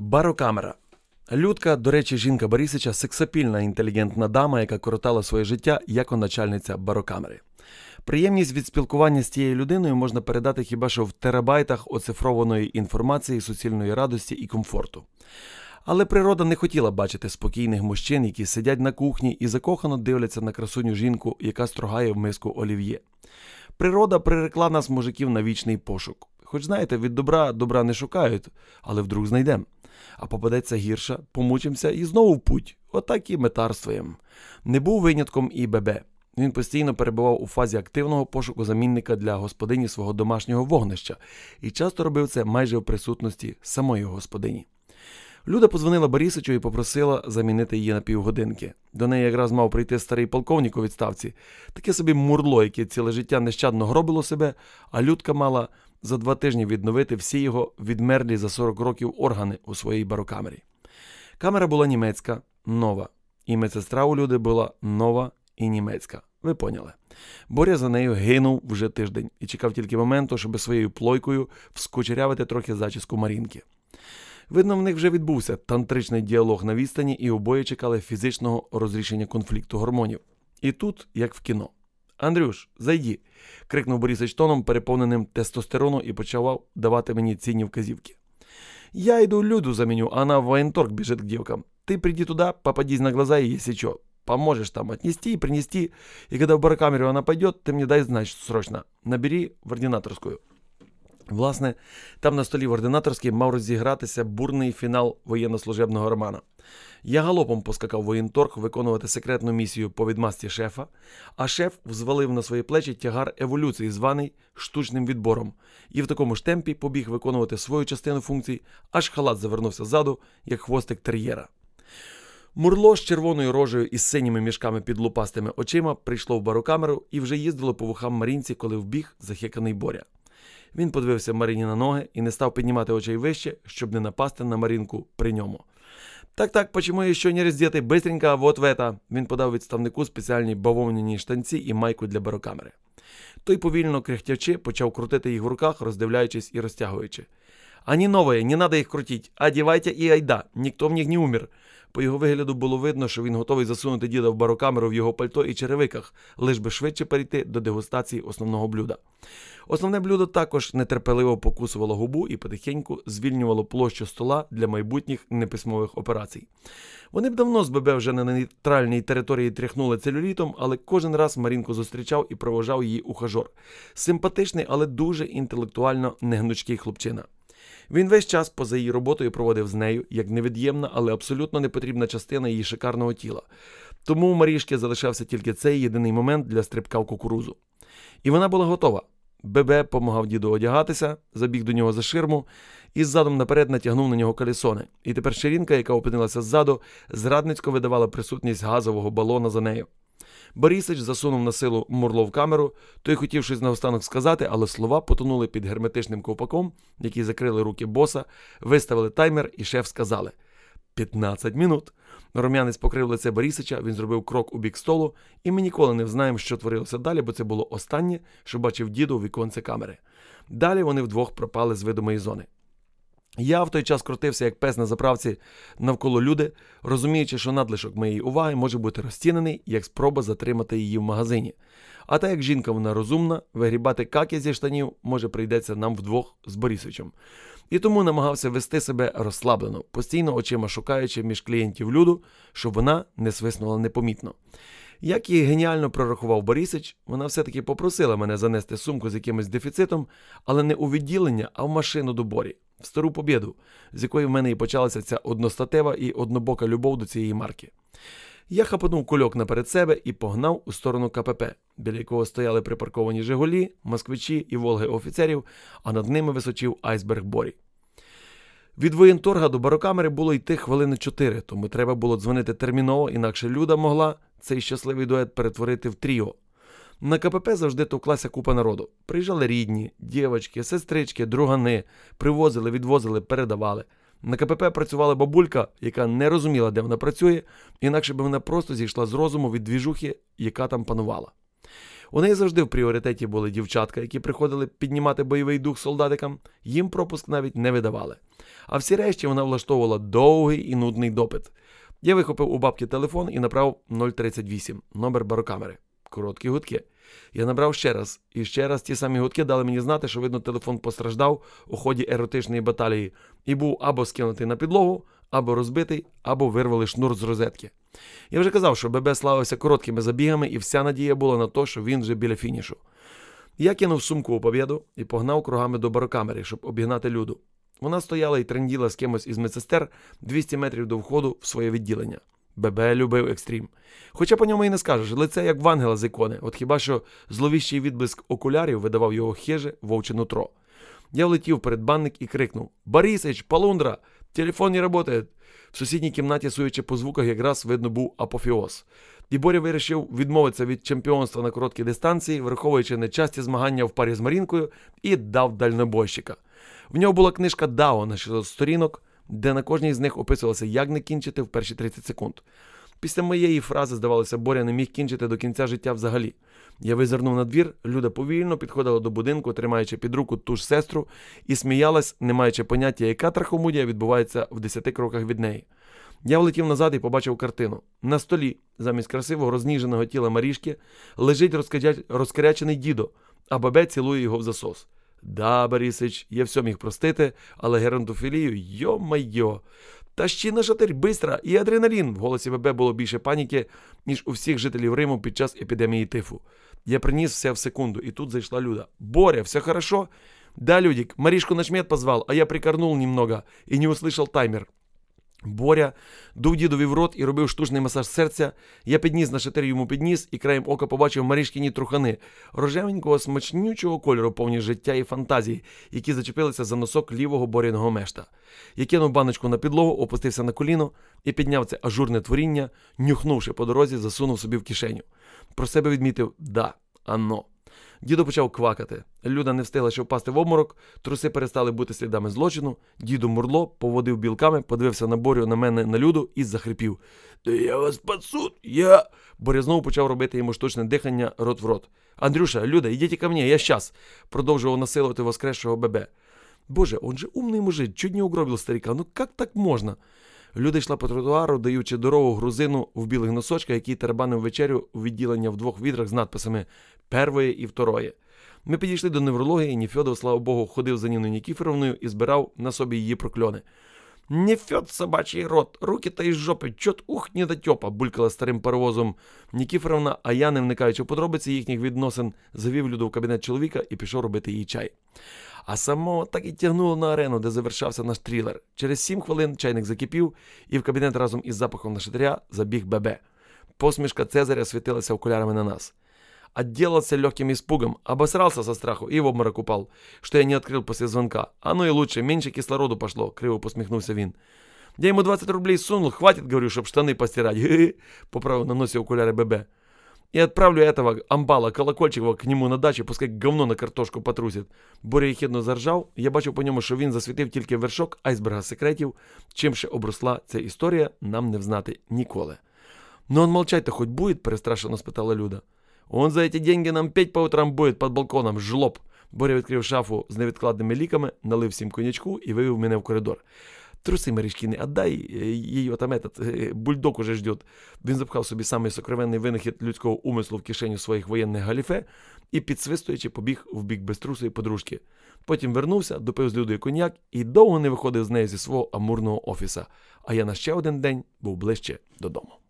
Барокамера. Людка, до речі, жінка Борисича сексапільна інтелігентна дама, яка коротала своє життя як начальниця барокамери. Приємність від спілкування з тією людиною можна передати хіба що в терабайтах оцифрованої інформації, суцільної радості і комфорту. Але природа не хотіла бачити спокійних мужчин, які сидять на кухні і закохано дивляться на красуню жінку, яка строгає в миску олів'є. Природа прирекла нас, мужиків, на вічний пошук. Хоч знаєте, від добра добра не шукають, але вдруг знайдемо. А попадеться гірша, помучимося і знову в путь. Отак і метарствуєм. Не був винятком і Бебе. Він постійно перебував у фазі активного пошуку замінника для господині свого домашнього вогнища і часто робив це майже в присутності самої господині. Люда позвонила Борисичу і попросила замінити її на півгодинки. До неї якраз мав прийти старий полковник у відставці, таке собі мурло, яке ціле життя нещадно гробило себе, а Людка мала за два тижні відновити всі його відмерлі за 40 років органи у своїй барокамері. Камера була німецька, нова, і медсестра у люди була нова і німецька. Ви поняли. Боря за нею гинув вже тиждень і чекав тільки моменту, щоб своєю плойкою вскочерявити трохи зачіску Марінки. Видно, в них вже відбувся тантричний діалог на відстані, і обоє чекали фізичного розрішення конфлікту гормонів. І тут, як в кіно. Андрюш, зайди, крикнув Борисич тоном, переповненим тестостерону, і почав давати мені цінні вказівки. Я йду люду заменю, она в военторг бежит к девкам. Ты приди туда, попадись на глаза, и если что, поможешь там отнести и принести. И когда в барокамеру она пойдет, ты мне дай знать срочно. Набери в ординаторскую. Власне, там на столі в ординаторській мав розігратися бурний фінал воєннослужебного романа. Я галопом поскакав воєнторг виконувати секретну місію по відмасті шефа, а шеф взвалив на свої плечі тягар еволюції, званий штучним відбором, і в такому ж темпі побіг виконувати свою частину функцій, аж халат завернувся ззаду, як хвостик тер'єра. Мурло з червоною рожею і синіми мішками під лупастими очима прийшло в барокамеру і вже їздило по вухам Марінці, коли вбіг захеканий боря. Він подивився Маріні на ноги і не став піднімати очей вище, щоб не напасти на Марінку при ньому. Так, так, почему еще не раздетый? Быстренько, вот в это. Він подав відставнику спеціальні бавовняні штанці і майку для барокамери. Той повільно кряхтячи, почав крутити їх в руках, роздивляючись і розтягуючи. Ані новые, не надо їх крутить. Одівайте і айда, ніхто в них не умер. По його вигляду було видно, що він готовий засунути діда в барокамеру в його пальто і черевиках, лиш би швидше перейти до дегустації основного блюда. Основне блюдо також нетерпеливо покусувало губу і потихеньку звільнювало площу стола для майбутніх неписьмових операцій. Вони б давно з ББ вже на нейтральній території тряхнули целюлітом, але кожен раз Марінку зустрічав і провожав її ухажор. Симпатичний, але дуже інтелектуально негнучкий хлопчина. Він весь час поза її роботою проводив з нею як невід'ємна, але абсолютно непотрібна частина її шикарного тіла. Тому у Марішки залишався тільки цей єдиний момент для стрибка в кукурузу. І вона була готова. Бебе помагав діду одягатися, забіг до нього за ширму і задом наперед натягнув на нього колесони. І тепер щирінка, яка опинилася ззаду, зрадницько видавала присутність газового балона за нею. Борисич засунув на силу мурло в камеру, той хотів щось наостанок сказати, але слова потонули під герметичним ковпаком, який закрили руки боса, виставили таймер, і шеф сказали: 15 минут. Рум'янець покрив лице Борисича, він зробив крок у бік столу, і ми ніколи не знаємо, що творилося далі, бо це було останнє, що бачив діду у віконце камери. Далі вони вдвох пропали з видимої зони. Я в той час крутився, як пес на заправці навколо люди, розуміючи, що надлишок моєї уваги може бути розцінений як спроба затримати її в магазині. А так як жінка вона розумна, вигрібати каки зі штанів може прийдеться нам вдвох з Борисовичем. І тому намагався вести себе розслаблено, постійно очима шукаючи між клієнтів люду, щоб вона не свиснула непомітно. Як її геніально прорахував Борисич, вона все-таки попросила мене занести сумку з якимось дефіцитом, але не у відділення, а в машину до борі, в стару побіду, з якої в мене і почалася ця одностатева і однобока любов до цієї марки. Я хапанув кульок наперед себе і погнав у сторону КПП, біля якого стояли припарковані Жигулі, москвичі і Волги офіцерів, а над ними височив айсберг Борі. Від воєнторга до барокамери було йти хвилини чотири, тому треба було дзвонити терміново, інакше люда могла цей щасливий дует перетворити в тріо. На КПП завжди товклася купа народу. Приїжджали рідні, дівчатки, сестрички, другани, привозили, відвозили, передавали. На КПП працювала бабулька, яка не розуміла, де вона працює, інакше б вона просто зійшла з розуму від двіжухи, яка там панувала. У неї завжди в пріоритеті були дівчатка, які приходили піднімати бойовий дух солдатикам, їм пропуск навіть не видавали. А всі решті вона влаштовувала довгий і нудний допит. Я вихопив у бабки телефон і набрав 038, номер барокамери. Короткі гудки. Я набрав ще раз, і ще раз ті самі гудки дали мені знати, що, видно, телефон постраждав у ході еротичної баталії і був або скинутий на підлогу, або розбитий, або вирвали шнур з розетки. Я вже казав, що ББ славився короткими забігами, і вся надія була на те, що він вже біля фінішу. Я кинув сумку у побєду і погнав кругами до барокамери, щоб обігнати люду. Вона стояла і тренділа з кимось із медсестер 200 метрів до входу в своє відділення. ББ любив екстрім. Хоча по ньому і не скажеш, лице як в ангела з ікони, от хіба що зловіщий відблиск окулярів видавав його хиже вовче нутро. Я влетів перед банник і крикнув: Борисич, Полундра, телефон не працює. В сусідній кімнаті, суючи по звуках, якраз видно був апофіоз. І Боря вирішив відмовитися від чемпіонства на короткій дистанції, враховуючи нечасті змагання в парі з Марінкою, і дав дальнобойщика. В нього була книжка Дао на 600 сторінок, де на кожній з них описувалося, як не кінчити в перші 30 секунд. Після моєї фрази, здавалося, Боря не міг кінчити до кінця життя взагалі. Я визирнув на двір, Люда повільно підходила до будинку, тримаючи під руку ту ж сестру, і сміялась, не маючи поняття, яка трахомудія відбувається в 10 кроках від неї. Я влетів назад і побачив картину. На столі, замість красивого розніженого тіла Марішки, лежить розкарячений дідо, а бабе цілує його в засос. Да, Борисич, я все міг простити, але геронтофілію, йо-майо. Та ще на шатир, бистра і адреналін. В голосі ББ було більше паніки, ніж у всіх жителів Риму під час епідемії тифу. Я приніс все в секунду, і тут зайшла Люда. Боря, все хорошо? Да, Людик, Маришку на шмет позвал, а я прикорнул немного и не услышал таймер. Боря дув дідові в рот і робив штучний масаж серця. Я підніс на шатир йому підніс і краєм ока побачив Марішкіні трухани, рожевенького смачнючого кольору, повні життя і фантазії, які зачепилися за носок лівого боряного мешта. Я кинув баночку на підлогу, опустився на коліно і підняв це ажурне творіння, нюхнувши по дорозі, засунув собі в кишеню. Про себе відмітив да, ано. Дідо почав квакати. Люда не встигла ще впасти в обморок, труси перестали бути слідами злочину. Діду мурло, поводив білками, подивився на Борю, на мене, на люду і захрипів. Я вас під я. Боря знову почав робити йому штучне дихання рот в рот. Андрюша, Люда, йдіть ко мені, я щас. продовжував насилувати воскресшого бебе. Боже, он же умний мужик, чуть не угробил старика. Ну як так можна? Люда йшла по тротуару, даючи дорогу грузину в білих носочках, який тарабанив вечерю у відділення в двох відрах з надписами «Первоє» і «Второє». Ми підійшли до неврології, і Ніфьодов, слава Богу, ходив за Ніною Нікіфоровною і збирав на собі її прокльони. Нефьод, собачий рот, руки-то із жопи, чот ух, недотьопа, булькала старим паровозом Нікіфоровна, а я, не вникаючи в подробиці їхніх відносин, завів Люду в кабінет чоловіка і пішов робити їй чай. А самого так і тягнуло на арену, де завершався наш трилер. Через сім хвилин чайник закипів, і в кабінет разом із запахом нашатиря забіг Бебе. Посмішка Цезаря світилася окулярами на нас. Отделался легким испугом, обосрался со страху и в обморок упал, что я не открыл после звонка. Оно и лучше, меньше кислороду пошло, криво посмехнулся Вин. Я ему 20 рублей сунул, хватит, говорю, чтоб штаны постирать. Хе-хе, поправил на носе окуляры ББ. И отправлю этого амбала Колокольчикова к нему на дачу, пускай говно на картошку потрусить. Боря єхідно заржав, я бачив по ньому, що він засвітив тільки вершок айсберга секретів, чим ще обросла ця історія, нам не взнати ніколи. Ну он молчать-то хоть будет, перестрашено спитала Люда. Он за эти деньги нам петь по утрам будет под балконом, жлоб. Боря відкрив шафу з невідкладними ліками, налив всім конячку і вивів мене в коридор. Труси Марішкіни, отдай її там этот, е, бульдог уже ждет. Він запхав собі самий сокровенний винахід людського умислу в кишеню своїх воєнних галіфе і, підсвистуючи, побіг в бік безтрусої подружки. Потім вернувся, допив з Людою коньяк і довго не виходив з неї зі свого амурного офіса. А я на ще один день був ближче додому.